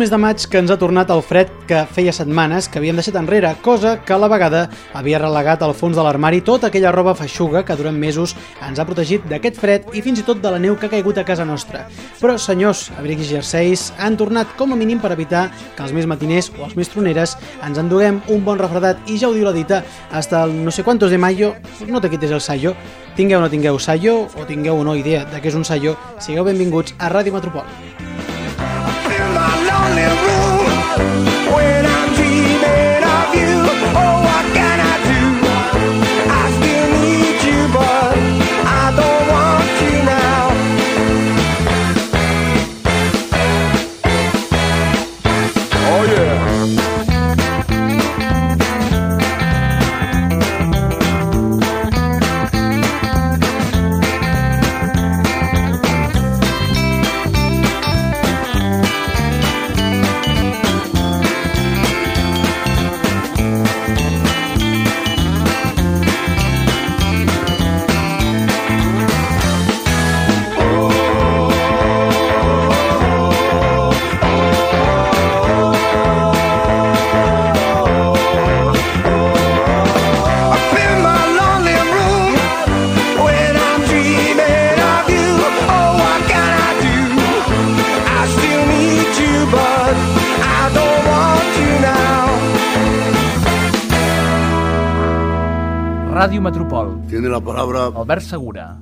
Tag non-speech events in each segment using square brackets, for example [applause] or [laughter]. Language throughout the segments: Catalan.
Mes de maig que ens ha tornat el fred que feia setmanes que havíem deixat enrere, cosa que a la vegada havia relegat al fons de l'armari tota aquella roba feixuga que durant mesos ens ha protegit d'aquest fred i fins i tot de la neu que ha caigut a casa nostra. Però, senyors, abrics i jerseis han tornat com a mínim per evitar que els més matiners o els més troneres ens enduguem un bon refredat i ja ho diu la dita, hasta el no sé quantos de mayo, no te quites el sallo. Tingueu o no tingueu sallo, o tingueu o no idea de què és un sallo, sigueu benvinguts a Ràdio Metropol. only room where Ràdio Metropol, Tiene la palabra Albert Segura.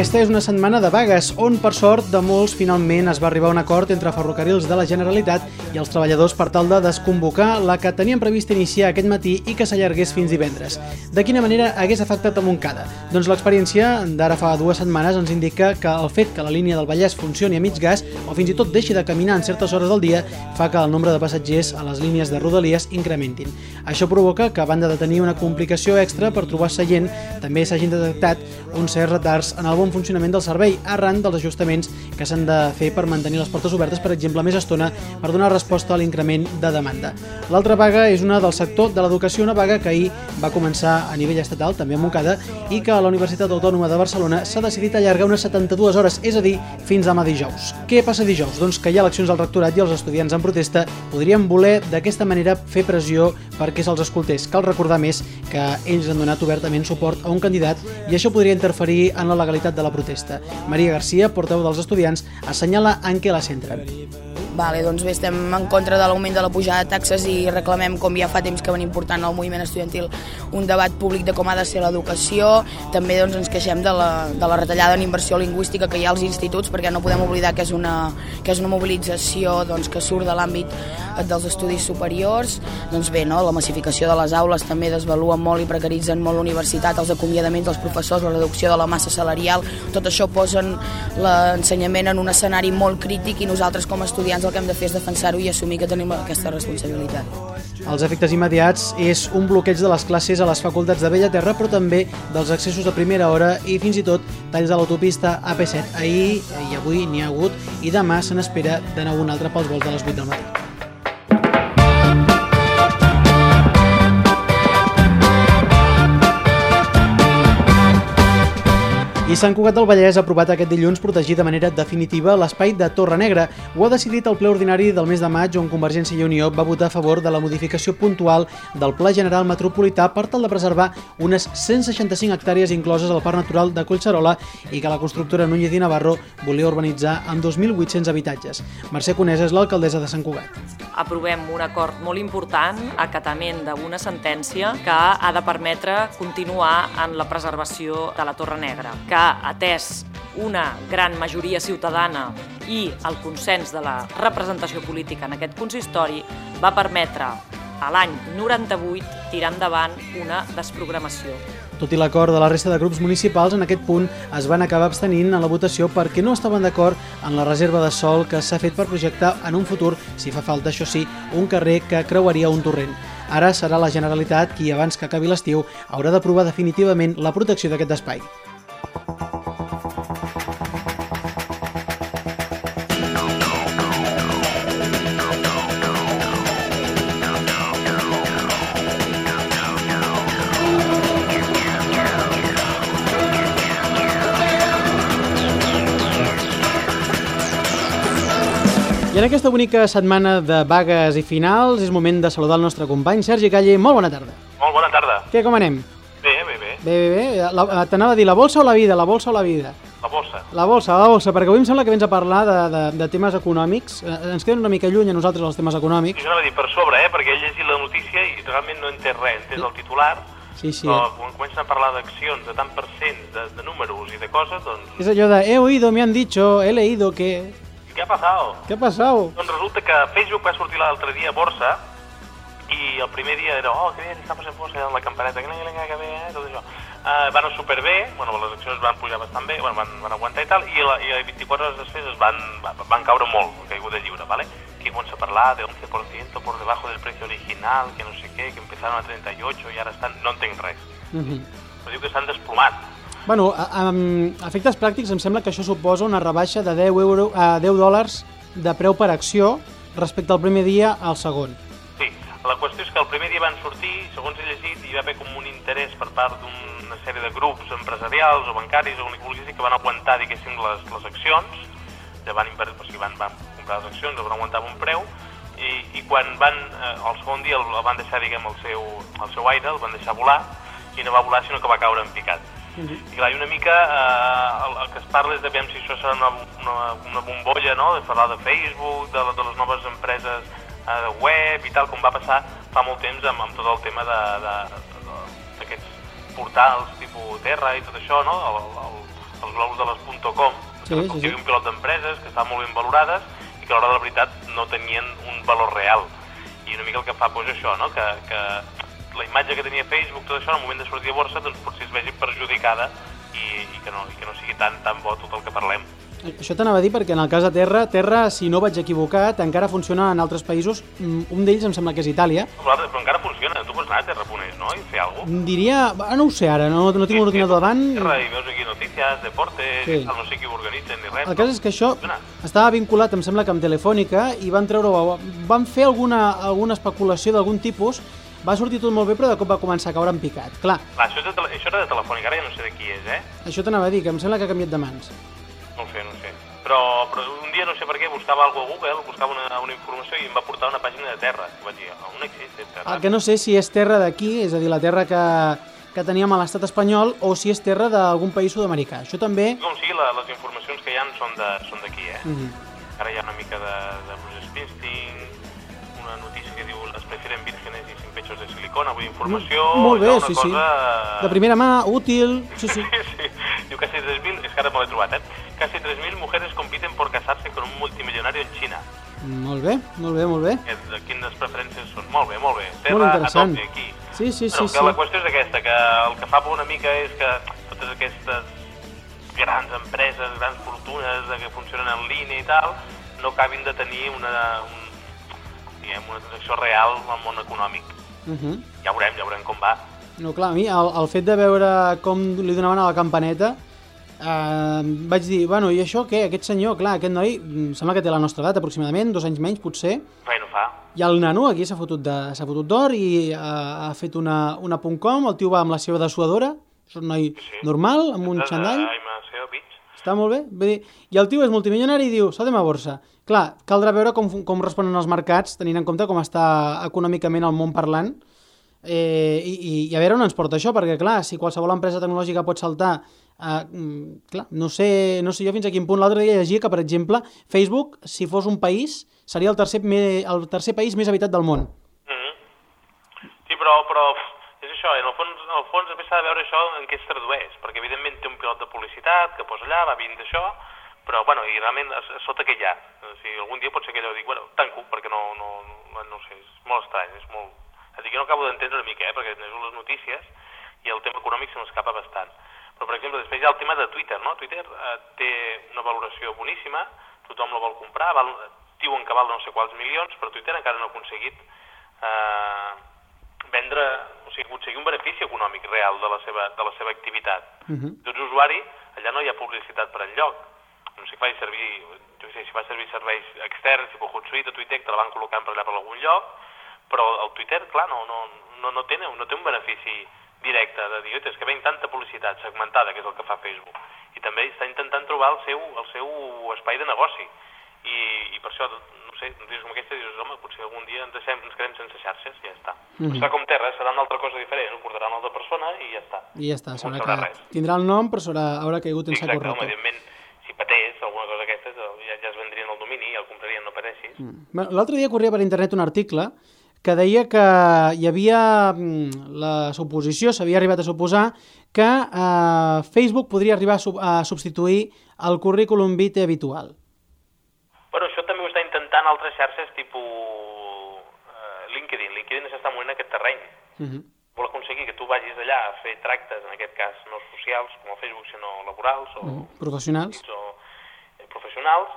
Aquesta és una setmana de vagues, on per sort de molts finalment es va arribar a un acord entre ferrocarrils de la Generalitat i els treballadors per tal de desconvocar la que tenien previst iniciar aquest matí i que s'allargués fins divendres. De quina manera hagués afectat a Montcada? Doncs l'experiència d'ara fa dues setmanes ens indica que el fet que la línia del Vallès funcioni a mig gas o fins i tot deixi de caminar en certes hores del dia fa que el nombre de passatgers a les línies de Rodalies incrementin. Això provoca que, a banda de tenir una complicació extra per trobar seient, també s'hagin detectat uns certs retards en el bon funcionament del servei arran dels ajustaments que s'han de fer per mantenir les portes obertes, per exemple, més estona per donar resposta a l'increment de demanda. L'altra vaga és una del sector de l'educació, una vaga que ahir va començar a nivell estatal, també a Montcada, i que a la Universitat Autònoma de Barcelona s'ha decidit allargar unes 72 hores, és a dir, fins demà dijous. Què passa dijous? Doncs que hi ha eleccions al rectorat i els estudiants en protesta podrien voler d'aquesta manera fer pressió perquè se'ls escoltés. Cal recordar més que ells han donat obertament suport a un candidat i això podria interferir en la legalitat de la protesta. Maria Garcia, portaveu dels estudiants, assenyala en què la centren. Vale, doncs bé, estem en contra de l'augment de la pujada de taxes i reclamem, com ja fa temps que venim portant al moviment estudiantil, un debat públic de com ha de ser l'educació. També doncs, ens queixem de la, de la retallada en inversió lingüística que hi ha als instituts, perquè no podem oblidar que és una, que és una mobilització doncs, que surt de l'àmbit dels estudis superiors. Doncs bé, no? la massificació de les aules també desvalua molt i precaritzen molt la universitat, els acomiadaments dels professors, la reducció de la massa salarial, tot això posen l'ensenyament en un escenari molt crític i nosaltres com a estudiants el que hem de fer és defensar-ho i assumir que tenim aquesta responsabilitat. Els efectes immediats és un bloqueig de les classes a les facultats de Bellaterra, però també dels accessos a primera hora i fins i tot talls a l'autopista AP7. Ahir i avui n'hi ha hagut i demà se n'espera de nou un altre pels vols de les 8 del matí. I Sant Cugat del Vallès ha aprovat aquest dilluns protegir de manera definitiva l'espai de Torre Negra. Ho ha decidit el ple ordinari del mes de maig on Convergència i Unió va votar a favor de la modificació puntual del Pla General Metropolità per tal de preservar unes 165 hectàrees incloses al Parc Natural de Collserola i que la constructora Núñez i Navarro volia urbanitzar amb 2.800 habitatges. Mercè Conesa és l'alcaldessa de Sant Cugat. aprovem un acord molt important, acatament d'una sentència que ha de permetre continuar en la preservació de la Torre Negra, que ha atès una gran majoria ciutadana i el consens de la representació política en aquest consistori va permetre a l'any 98 tirar endavant una desprogramació. Tot i l'acord de la resta de grups municipals, en aquest punt es van acabar abstenint en la votació perquè no estaven d'acord en la reserva de sol que s'ha fet per projectar en un futur, si fa falta, això sí, un carrer que creuaria un torrent. Ara serà la Generalitat qui, abans que acabi l'estiu, haurà d'aprovar definitivament la protecció d'aquest espai. En aquesta bonica setmana de vagues i finals és moment de saludar el nostre company Sergi Calle. Molt bona tarda. Molt bona tarda. Què, com anem? Bé, bé, bé. Bé, bé, bé. Eh, T'anava a dir la bolsa o la vida? La bolsa o la vida? La bossa. La bolsa, la bolsa, perquè avui em sembla que vens a parlar de, de, de temes econòmics. Eh, Ens queden una mica lluny a nosaltres els temes econòmics. jo anava a dir per sobre, eh, perquè he llegit la notícia i realment no entès res. Entès el titular, Sí, sí. però quan comencen a parlar d'accions, de tant per cent, de, de números i de coses, doncs, És allò de he oído, me han dicho, he leído que... què ha passat? Què ha passat? Doncs resulta que Facebook va sortir l'altre dia a borsa i el primer dia era, oh, que bé, estamos en borsa, la campaneta, que, que, que bé, eh, tot això. Uh, van superbé, bueno, les accions van pujar bastant bé, bueno, van, van aguantar i tal, i, la, i 24 hores després es van, va- van caure molt, caiguda lliure, ¿vale? Que comença a parlar de 11% por debajo del precio original, que no sé què, que empezaron a 38 i ara estan... No entenc res. Mhm. Però diu que s'han desplomat. Bueno, a, a, efectes pràctics em sembla que això suposa una rebaixa de 10, euro, a 10 dòlars de preu per acció respecte al primer dia al segon. Sí, la qüestió és que el primer dia van sortir, segons he llegit, hi va haver com un interès per part d'una sèrie de grups empresarials o bancaris o el que van aguantar, diguéssim, les, les accions, que van, inver... o sigui, van, van comprar les accions, van aguantar un preu, i, i quan van, eh, el segon dia el, el van deixar, diguem, el seu, el seu aire, el van deixar volar, i no va volar sinó que va caure en picat. I clar, i una mica eh, el, el que es parla és de veure si això serà una, una, una bombolla, no?, de parlar de Facebook, de, de les noves empreses eh, de web i tal, com va passar fa molt temps amb, amb tot el tema de, de, de, d'aquests portals tipus Terra i tot això, no?, el, el, els globus de les .com, Sí, que sí, sí. un pilot d'empreses que estaven molt ben valorades i que a l'hora de la veritat no tenien un valor real. I una mica el que fa doncs, això, no?, que, que la imatge que tenia Facebook, tot això, en el moment de sortir a borsa, doncs potser es vegi perjudicada i, i, que, no, i que no sigui tan, tan bo tot el que parlem. Això t'anava a dir perquè en el cas de Terra, Terra, si no vaig equivocat, encara funciona en altres països. Mm, Un d'ells em sembla que és Itàlia. Però, però encara funciona, tu pots anar a Terra.es, no?, i fer alguna cosa. Diria... ah, No ho sé ara, no, no tinc un ordinador davant. Terra, i veus aquí notícies, deportes, Sí. sí. no sé qui ho organitzen ni res. El cas és que això Funciona. estava vinculat, em sembla que amb Telefònica, i van treure... Van fer alguna, alguna especulació d'algun tipus, va sortir tot molt bé, però de cop va començar a caure en picat. Clar, Clar, això, de, això era de Telefònica, ara ja no sé de qui és, eh? això t'anava a dir, que em sembla que ha canviat de mans. No sé, no sé. Però, però un dia no sé per què buscava alguna a Google, buscava una, una informació i em va portar una pàgina de Terra. I vaig dir, on existe Terra? El que no sé si és terra d'aquí, és a dir, la terra que, que teníem a l'estat espanyol, o si és terra d'algun país sud-americà. Això també... Com sigui, la, les informacions que hi ha són d'aquí, eh? Mhm. Ara hi ha una mica de, de Bruce Springsteen, una notícia que diu les prefieren vírgenes i sin pechos de silicona, vull dir, informació... Molt bé, sí, sí. cosa... De primera mà, útil... [laughs] Sí, sí. Sí, sí. Diu casi 3.000, és que ara me l'he trobat, eh? Casi 3.000 mujeres compiten por casarse con un multimillonario en China. Molt bé, molt bé, molt bé. Que, de quines preferències són? Molt bé, molt bé. Molt Terra a interessant. tope, aquí. Sí, sí, sí, Però sí. que la qüestió és aquesta, que el que fa por una mica és que totes aquestes grans empreses, grans fortunes que funcionen en línia i tal, no acabin de tenir una, un, diguem, una transacció real al món econòmic. Uh -huh. Ja veurem, ja veurem com va. No, clar, a mi el, el fet de veure com li donaven a la campaneta eh, vaig dir, bueno, i això què? Aquest senyor, clar, aquest noi, em sembla que té la nostra edat aproximadament, dos anys menys potser, Res no fa. i el nano aquí s'ha fotut d'or i eh, ha fet una, una .com, el tio va amb la seva dessuadora, és un noi Sí. normal, amb un a xandall, Aimaceo Beach. Està molt bé, vull dir, i el tio és multimilionari i diu, saltem a borsa. Clar, caldrà veure com, com responen els mercats, tenint en compte com està econòmicament el món parlant, eh, i, i, i a veure on ens porta això, perquè clar, si qualsevol empresa tecnològica pot saltar, eh, mm, clar, no sé, no sé jo fins a quin punt, l'altre dia llegia que, per exemple, Facebook, si fos un país, seria el tercer, el tercer país més habitat del món. Mhm. Sí, però, però això, en el fons, en el fons després s'ha de veure això en què es tradueix, perquè evidentment té un pilot de publicitat que posa allà, va vint d'això, però bueno, i realment a, a sota què hi ha? O sigui, algun dia pot ser que allò dic, bueno, tanco, perquè no, no, no, no sé, és molt estrany, és molt... És dir, jo no acabo d'entendre una mica, eh, perquè llegeixo les notícies i el tema econòmic se m'escapa bastant. Però, per exemple, després hi ha el tema de Twitter, no? Twitter eh, té una valoració boníssima, tothom la vol comprar, val, diuen que val no sé quals milions, però Twitter encara no ha aconseguit eh, vendre, o sigui, aconseguir un benefici econòmic real de la seva, de la seva activitat. Uh -huh. Tu ets usuari, allà no hi ha publicitat per enlloc. No sé faci servir, jo sé, si fa servir serveis externs, tipus Hootsuite o Twitter, te la van col·locant per allà per algun lloc, però el Twitter, clar, no, no, no, no, té, no té un benefici directe de dir, és que ven tanta publicitat segmentada, que és el que fa Facebook, i també està intentant trobar el seu, el seu espai de negoci. I, i per això, no sé, dius com aquesta, dius, home, potser algun dia ens, deixem, ens quedem sense xarxes i ja està. Mm -hmm. Serà com Terra, serà una altra cosa diferent, ho portarà una altra persona i ja està. I ja està, No sabrà que... res. Tindrà el nom, però s'haurà haurà caigut en saco Exacte, home, roto. evidentment, si patés alguna cosa d'aquestes, ja, ja es vendrien el domini, ja el comprarien, no pateixis. Mm. Bueno, L'altre dia corria per internet un article que deia que hi havia mm, la suposició, s'havia arribat a suposar, que eh, Facebook podria arribar a, sub a substituir el currículum vitae habitual. Bueno, això també ho està intentant altres xarxes tipus eh, LinkedIn. LinkedIn s'està movent en aquest terreny. Uh -huh. Vol aconseguir que tu vagis allà a fer tractes, en aquest cas no socials, com el Facebook, sinó laborals o, Uh -huh. Professionals. o eh, professionals,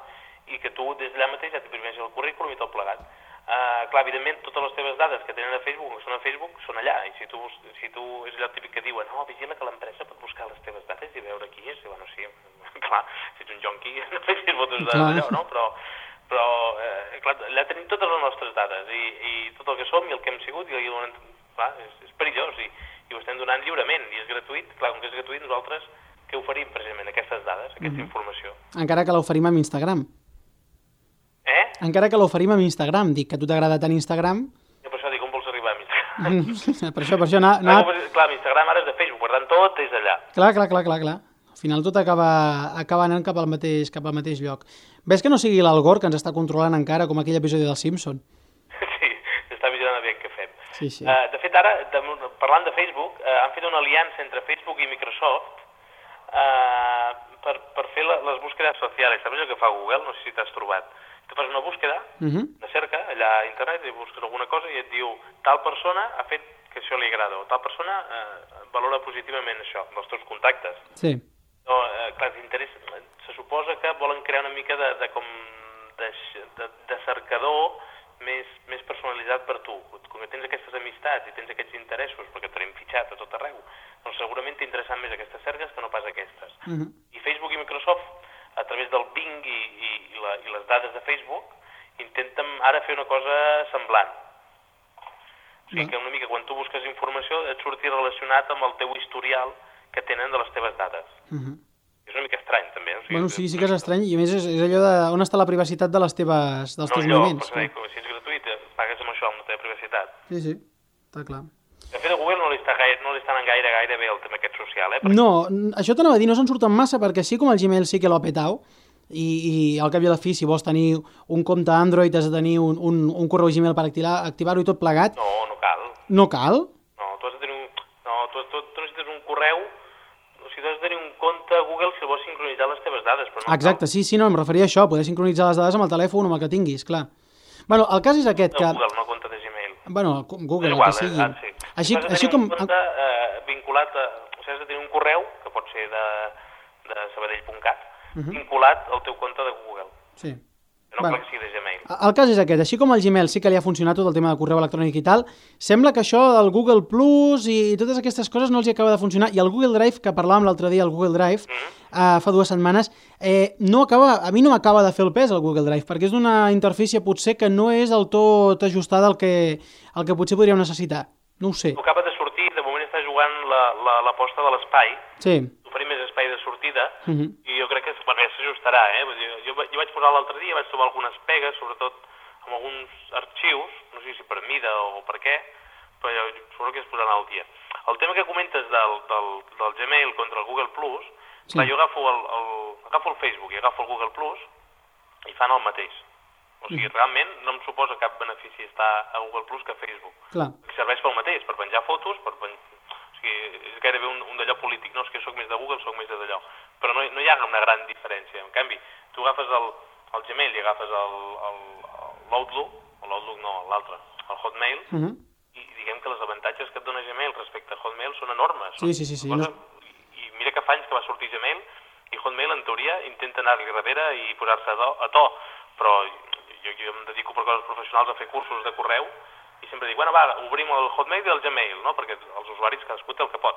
i que tu des d'allà mateix ja t'imprimeixes el currículum i tot plegat. Uh, clar, evidentment, totes les teves dades que tenen a Facebook, que són a Facebook, són allà, i si tu, si tu és allò típic que diuen, no, vigila que l'empresa pot buscar les teves dades i veure qui és, i bueno, sí, [laughs] clar, si ets un jonqui, [laughs] no facis fotos de Clar. allò, no? Però, però eh, clar, allà tenim totes les nostres dades, i, i tot el que som, i el que hem sigut, i, i clar, és, és perillós, i, i ho estem donant lliurement, i és gratuït, clar, com que és gratuït, nosaltres què oferim precisament? Aquestes dades, aquesta informació. Encara que l'oferim amb Instagram. Eh? Encara que l'oferim amb Instagram. Dic que a tu t'agrada tant Instagram. Jo per això dic, on vols arribar amb [laughs] Instagram? per això, per això anar... Clar, anar... com- clar, Instagram ara és de Facebook, per tant, tot és allà. Clar, clar, clar, clar, clar. Al final tot acaba, acaba anant cap al, mateix, cap al mateix lloc. Ves que no sigui l'Algor que ens està controlant encara, com aquell episodi del Simpson. sí, s'està vigilant aviam què fem. Sí, sí. Uh, de fet, ara, de, parlant de Facebook, uh, han fet una aliança entre Facebook i Microsoft uh, per, per fer la, les búsquedes socials. Saps allò que fa Google? No sé si t'has trobat. Tu fas una búsqueda, Uh -huh. de cerca, allà a internet, i busques alguna cosa i et diu tal persona ha fet que això li agrada, o tal persona eh, valora positivament això, dels teus contactes. Sí. No, eh, clar, d'interès, se suposa que volen crear una mica de, de com de, de, de cercador més, més personalitzat per tu. Com que tens aquestes amistats i tens aquests interessos, perquè tenim fitxat a tot arreu, doncs segurament t'interessen més aquestes cerques que no pas aquestes. Uh -huh. I Facebook i Microsoft, a través del Bing i, i, i, la, i les dades de Facebook, intenten ara fer una cosa semblant. O sigui que una mica quan tu busques informació et surti relacionat amb el teu historial que tenen de les teves dades. Uh -huh. És una mica estrany, també. O sigui, Bueno, sí, sí que és estrany, i a més és, és allò de on està la privacitat de les teves, dels no teus lloc, moviments. perquè dic, si és gratuït, eh, pagues amb això, amb la teva privacitat. Sí, sí, està clar. De fet, a Google no li està, gaire, no li està anant gaire, gaire bé el tema aquest social, eh? Perquè No, això t'anava a dir, no se'n surten massa, perquè així com el Gmail sí que l'ha petat, i, i al cap i a la fi, si vols tenir un compte Android, has de tenir un, un, un correu Gmail per activar- activar-ho i tot plegat, No, no cal. no cal. No, tu has de tenir un... No, tu, tu, tu necessites un correu, o sigui, tu has de tenir un compte a Google si vols dades, però no Exacte, sí, sí, no, em referia a això, poder sincronitzar les dades amb el telèfon o amb el que tinguis, clar. Bueno, el cas és aquest, que... No, Google, no compte de Gmail. Bueno, Google, És el igual, que sigui. eh? Ah, sí. Així, així com... compte eh, vinculat a... O sigui, has de tenir un correu, que pot ser de, de sabadell.cat, vinculat al teu compte de Google. Sí. No Bueno. sigui de Gmail. El cas és aquest, així com el Gmail sí que li ha funcionat tot el tema de correu electrònic i tal, sembla que això del Google Plus i totes aquestes coses no els hi acaba de funcionar. I el Google Drive, que parlàvem l'altre dia, el Google Drive, eh, fa dues setmanes, eh, no acaba, a mi no m'acaba de fer el pes el Google Drive, perquè és d'una interfície potser que no és del tot ajustada al que, al que potser podríem necessitar. No ho sé. Acaba de sortir, de moment està jugant la- la- l'aposta la, de l'espai, Sí. oferir més espai de sortida, crec que s'ajustarà, eh? Vull dir, jo, jo vaig posar l'altre dia, vaig trobar algunes pegues, sobretot amb alguns arxius, no sé si per mida o per què, però suposo que es posaran al dia. El tema que comentes del, del, del Gmail contra el Google Plus, Sí. clar, jo agafo el, el, agafo el Facebook i agafo el Google Plus i fan el mateix. O sigui, realment no em suposa cap benefici estar a Google Plus que a Facebook. Clar. Serveix pel mateix, per penjar fotos, per pen... o sigui, és gairebé un, un d'allò polític, no, és que sóc més de Google, sóc més de d'allò. Però no, no hi ha una gran diferència. En canvi, tu agafes el, el Gmail i agafes l'Outlook, o l'Outlook no, l'altre, el Hotmail, Mhm. i diguem que els avantatges que et dona Gmail respecte a Hotmail són enormes. Sí, sí, sí, sí, Cosa- no- I mira que fa anys que va sortir Gmail i Hotmail, en teoria, intenta anar-li darrere i posar-se a, a to, però jo, jo em dedico per coses professionals a fer cursos de correu i sempre dic, bueno, va, obrim el Hotmail i el Gmail, no? perquè els usuaris cadascú té el que pot.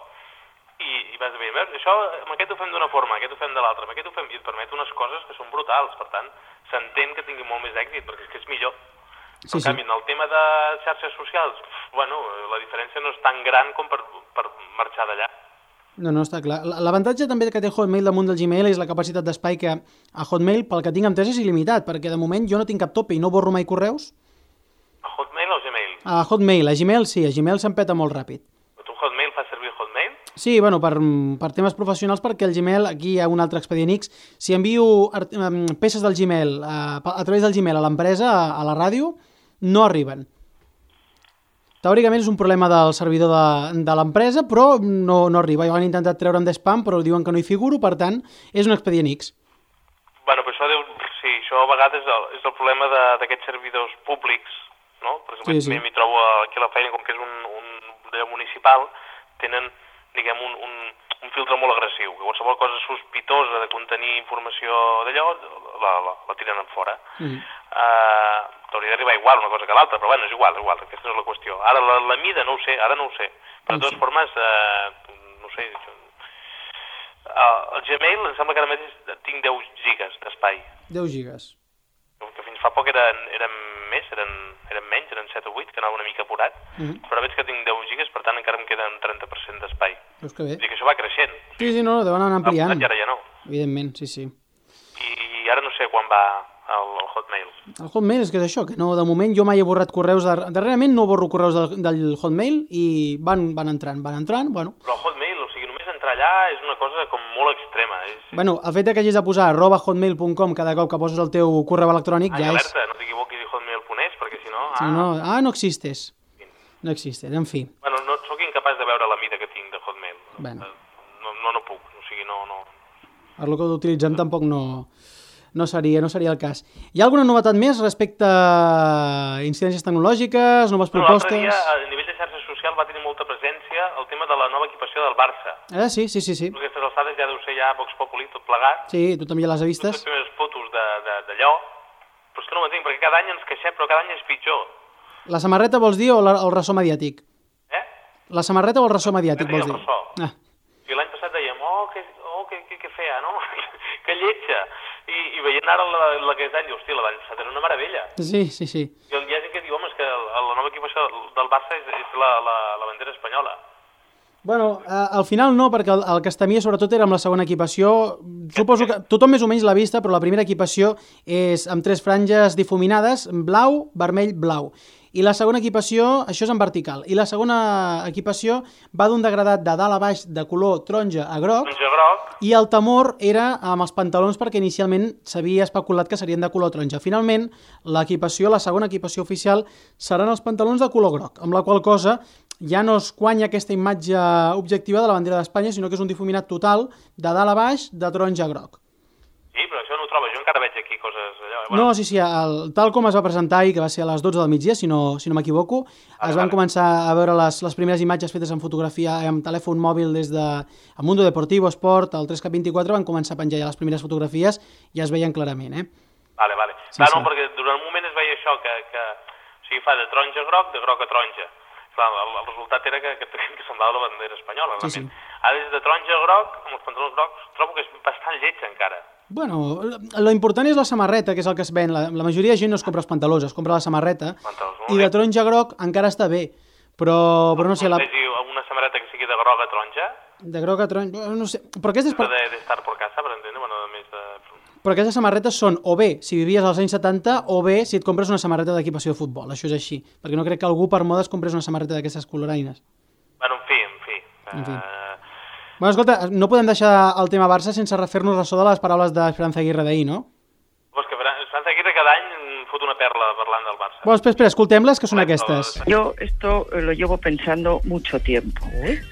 I, i vas dir, veus, això, amb aquest ho fem d'una forma, amb aquest ho fem de l'altra, amb aquest ho fem... I et permet unes coses que són brutals, per tant, s'entén que tingui molt més èxit, perquè és que és millor. Sí, en sí. canvi, en el tema de xarxes socials, bueno, la diferència no és tan gran com per, per marxar d'allà. No, no, està clar. L'avantatge també que té Hotmail damunt del Gmail és la capacitat d'espai que a Hotmail, pel que tinc entès, és il·limitat, perquè de moment jo no tinc cap tope i no borro mai correus. A Hotmail o Gmail? A Hotmail, a Gmail sí, a Gmail se'm peta molt ràpid. Tu Hotmail fas servir? Sí, bueno, per, per temes professionals, perquè el Gmail, aquí hi ha un altre expedient X, si envio peces del Gmail a, a través del Gmail a l'empresa, a, a la ràdio, no arriben. Teòricament és un problema del servidor de, de l'empresa, però no, no arriba. Jo han intentat treure'm de spam, però diuen que no hi figuro, per tant, és un expedient X. Bueno, però això, deu, sí, això a vegades és el, és el problema de- d'aquests servidors públics, no? Per exemple, Sí, sí. m'hi trobo aquí a la feina, com que és un, un municipal, tenen, diguem, un, un, un filtre molt agressiu, que qualsevol cosa sospitosa de contenir informació d'allò, la, la, la tiren en fora. Mm. Uh, T'hauria d'arribar igual una cosa que l'altra, però bueno, és igual, és igual, aquesta no és la qüestió. Ara la, la mida no ho sé, ara no ho sé. Però de totes formes, uh, no sé, jo, uh, el Gmail em sembla que ara mateix tinc 10 gigas d'espai, 10 gigas. que fins fa poc eren, eren més, eren, eren menys, eren 7 o 8, que anava una mica apurat, Mhm. però veig que tinc 10 gigas, per tant encara em queden 30% d'espai. Veus que bé. Vull dir que això va creixent, Sí, sí, no, deuen anar ampliant. i ara ja no. Evidentment, sí, sí. I ara no sé quan va el, el Hotmail. El Hotmail és que és això, que no, de moment jo mai he borrat correus, de, darrerament no borro correus del, del Hotmail i van, van entrant, van entrant, bueno. Però el Hotmail, o sigui, només entrar allà és una cosa com molt extrema. És, Bueno, el fet que hagis de posar arroba hotmail.com cada cop que poses el teu correu electrònic Ai, ja és... alerta, no t'equivoquis de hotmail.es, perquè si no... Si Ah, no, ah, no existes. No existes, en fi. Bueno, no, sóc incapaç de veure la mida que tinc de Hotmail. Bueno. No, no, no puc, o sigui, no... no... Lo que l'utilitzem tampoc no, no, seria, no seria el cas. Hi ha alguna novetat més respecte a incidències tecnològiques, noves Però l'altre propostes? dia, a nivell de xarxa social, va tenir molta presència el tema de la nova equipació del Barça. Ah, sí, sí, sí, sí. A aquestes alçades ja deu ser ja Vox Populi tot plegat. Sí, tu també ja les has Les vistes. primeres fotos de- de- d'allò. Però és que no m'entenc, perquè cada any ens queixem, però cada any és pitjor. La samarreta vols dir o la, el ressò mediàtic? La samarreta o el ressò mediàtic vols el dir? ressò. Ah, I l'any passat dèiem, oh, que, oh, que, que, que fea, no? [laughs] que lletja. I, I veient ara la, la aquest any, diu, hòstia, l'any passat era una meravella. sí, sí, sí. I hi ha gent que diu, home, és que la nova equipació del Barça és, és la, la, la bandera espanyola. Bueno, eh, al final no, perquè el, el que es temia sobretot era amb la segona equipació. Suposo que tothom més o menys l'ha vista, però la primera equipació és amb tres franges difuminades, blau, vermell, blau. I la segona equipació, això és en vertical, i la segona equipació va d'un degradat de dalt a baix de color taronja a groc, Taronja groc, i el temor era amb els pantalons perquè inicialment s'havia especulat que serien de color taronja. Finalment, l'equipació, la segona equipació oficial, seran els pantalons de color groc, amb la qual cosa ja no es guanya aquesta imatge objectiva de la bandera d'Espanya, sinó que és un difuminat total de dalt a baix de taronja a groc. sí, però això no ho trobo. Jo encara veig aquí eh? No, sí, sí, el, tal com es va presentar ahir, que va ser a les 12 del migdia, si no, si no m'equivoco, es van vale. començar a veure les, les primeres imatges fetes en fotografia amb telèfon mòbil des de el Mundo Deportivo, Esport, el 3K24, van començar a penjar ja les primeres fotografies i es veien clarament, eh? Vale, vale. Sí, Clar, sí. no, perquè durant un moment es veia això, que, que o sigui, fa de taronja a groc, de groc a taronja. Clar, el, el resultat era que, que, que semblava la bandera espanyola, Sí, realment. sí. Ara des de taronja a groc, amb els pantalons grocs, trobo que és bastant lleig encara. Bueno, lo important és la samarreta, que és el que es ven. La, la majoria de gent no es compra els pantalons, es compra la samarreta. Pantalons, I de taronja groc encara està bé. Però, però no sé, la, una samarreta que sigui de groc a taronja, de groc a taronja... No sé, però aquestes, de, de, de estar por casa, per entendre, bueno, a més de... però aquestes samarretes són o bé si vivies als anys 70 o bé si et compres una samarreta d'equipació de futbol. Això és així. Perquè no crec que algú per moda es comprés una samarreta d'aquestes coloraines. Bueno, en fi, en fi. En fi. Eh, Bueno, escolta, no podem deixar el tema Barça sense refer-nos ressò de les paraules d'Esperanza Aguirre d'ahir, no? pues que França Aguirre cada any fot una perla parlant del Barça. Bueno, espera, espera, escoltem-les, que són aquestes. Yo esto eh, lo llevo pensando mucho tiempo.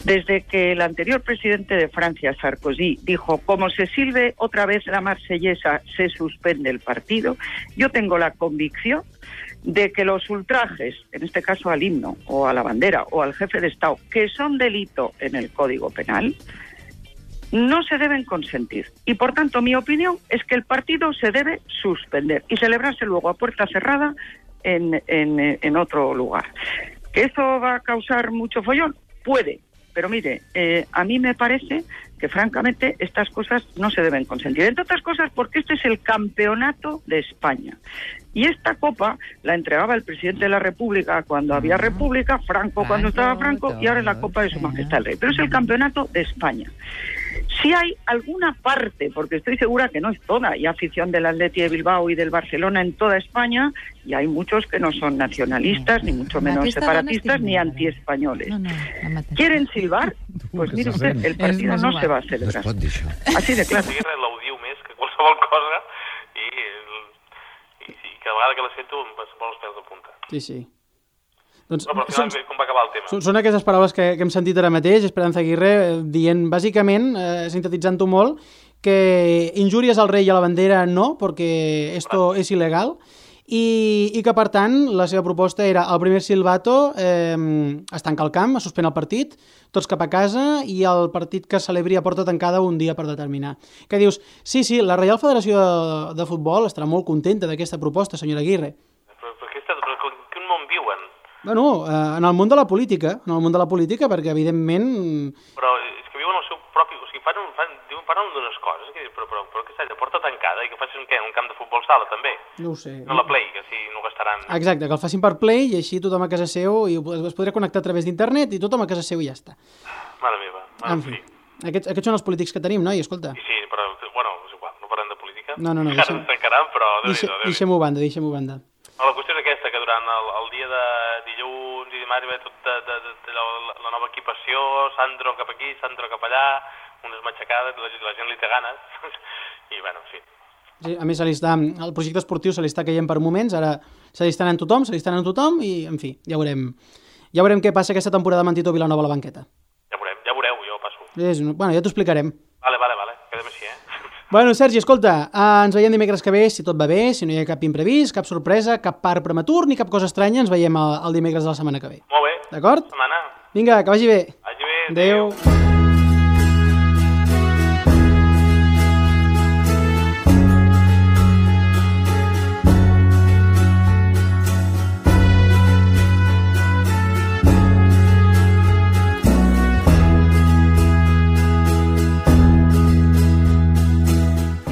Desde que el anterior presidente de Francia, Sarkozy, dijo, como se silbe otra vez la marsellesa, se suspende el partido, yo tengo la convicción de que los ultrajes, en este caso al himno o a la bandera o al jefe de Estado, que son delito en el Código Penal, no se deben consentir. Y por tanto, mi opinión es que el partido se debe suspender y celebrarse luego a puerta cerrada en, en, otro lugar. ¿Que eso va a causar mucho follón? Puede, pero mire, eh, a mí me parece que francamente estas cosas no se deben consentir. Entre otras cosas porque este es el campeonato de España. Y esta copa la entregaba el presidente de la República cuando había República, Franco cuando estaba Franco y ahora es la copa de Su Majestad el Rey. Pero es el campeonato de España. Si hay alguna parte, porque estoy segura que no es toda, hay afición del Atleti de Bilbao y del Barcelona en toda España, y hay muchos que no son nacionalistas, ni mucho menos separatistas, ni antiespañoles. ¿Quieren silbar? [laughs] Pues mire usted, el partido no se va a celebrar. Así de claro. Aguirre l'audiu més que qualsevol cosa i, i, i cada vegada que la sento em posa els pèls de punta. Sí, sí. Doncs, No, però al són, com va acabar el tema? són, són aquestes paraules que, que hem sentit ara mateix, Esperanza Aguirre, eh, dient, bàsicament, eh, sintetitzant-ho molt, que injúries al rei i a la bandera no, perquè esto és il·legal, i, i que, per tant, la seva proposta era el primer silbato eh, es tanca el camp, es suspèn el partit, tots cap a casa i el partit que celebri a porta tancada un dia per determinar. Que dius, sí, sí, la Reial Federació de, de Futbol estarà molt contenta d'aquesta proposta, senyora Aguirre. Però, però, aquesta, però en quin món viuen? Bueno, eh, en el món de la política, en el món de la política, perquè evidentment... Però és que viuen el seu propi... O sigui, fan, un- fan, diuen, parlen d'unes coses, que, però, però, però que està de porta tancada i que facin què? Un camp de futbol sala, també? No ho sé. No la play, que si no gastaran... Exacte, que el facin per Play i així tothom a casa seu i es podrà connectar a través d'internet i tothom a casa seu i ja està. Mare meva. En fi, aquests, aquests són els polítics que tenim, noi, escolta. Sí, sí, però, bueno, és igual, no parlem de política. No, no, no, Encara deixem- ens tancaran, però... Deixem-ho banda, deixem-ho banda. No, la qüestió és aquesta, que durant el, el dia de dilluns i dimarts ve tot de, de, de, de la, la nova equipació, Sandro cap aquí, Sandro cap allà, unes matxacades, la, la gent li té ganes, [laughs] i bueno, sí. Sí, a més, se li està, el projecte esportiu se li està caient per moments, ara se li està anant tothom, se li està anant tothom i, en fi, ja veurem, ja veurem què passa aquesta temporada amb Tito Vilanova a la banqueta. Ja veurem, ja veureu, jo passo. És, bueno, ja t'ho explicarem. Vale, vale, vale, quedem així, eh? [laughs] Bueno, Sergi, escolta, eh, ens veiem dimecres que ve, si tot va bé, si no hi ha cap imprevist, cap sorpresa, cap part prematur ni cap cosa estranya, ens veiem el, el dimecres de la setmana que ve. Molt bé. D'acord? Setmana. Vinga, que vagi bé. Vagi bé. Adéu.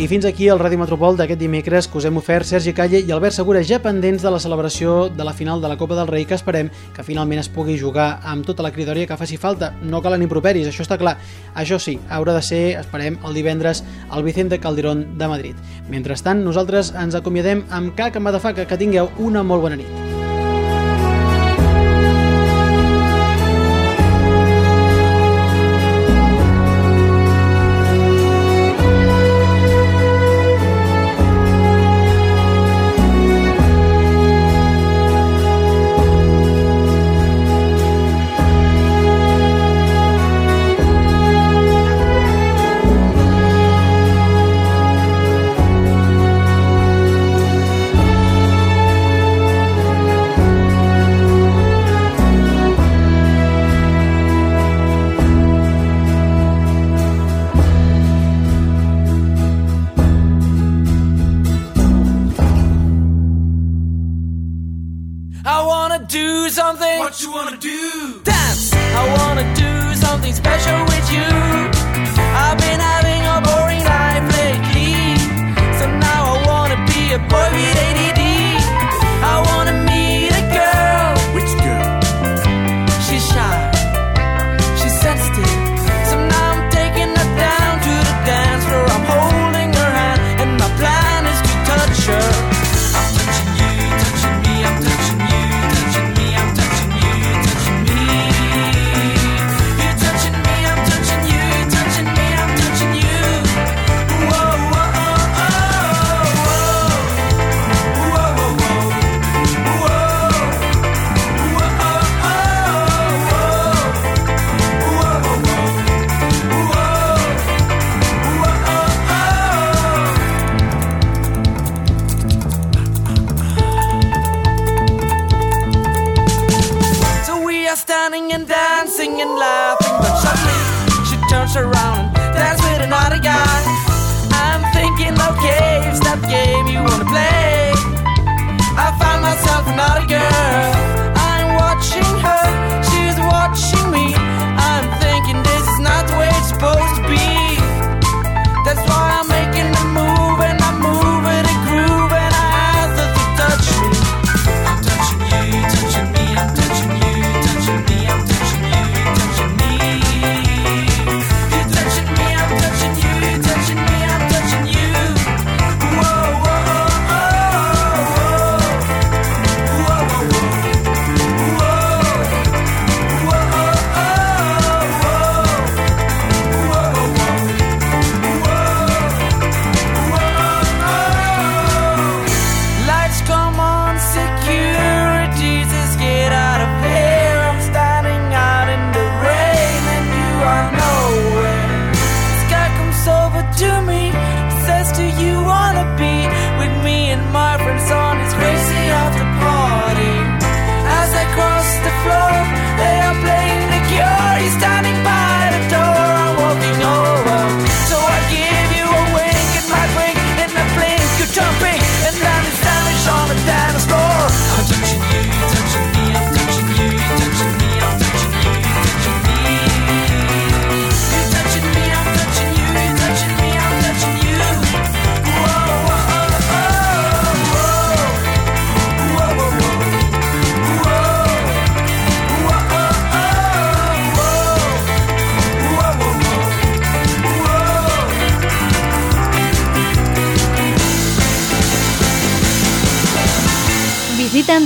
I fins aquí el Ràdio Metropol d'aquest dimecres que us hem ofert Sergi Calle i Albert Segura ja pendents de la celebració de la final de la Copa del Rei que esperem que finalment es pugui jugar amb tota la cridòria que faci falta. No calen improperis, això està clar. Això sí, haurà de ser, esperem, el divendres al Vicente Calderón de Madrid. Mentrestant, nosaltres ens acomiadem amb Caca Madafaca. Que tingueu una molt bona nit.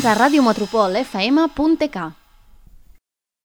A radiometropolfm.k.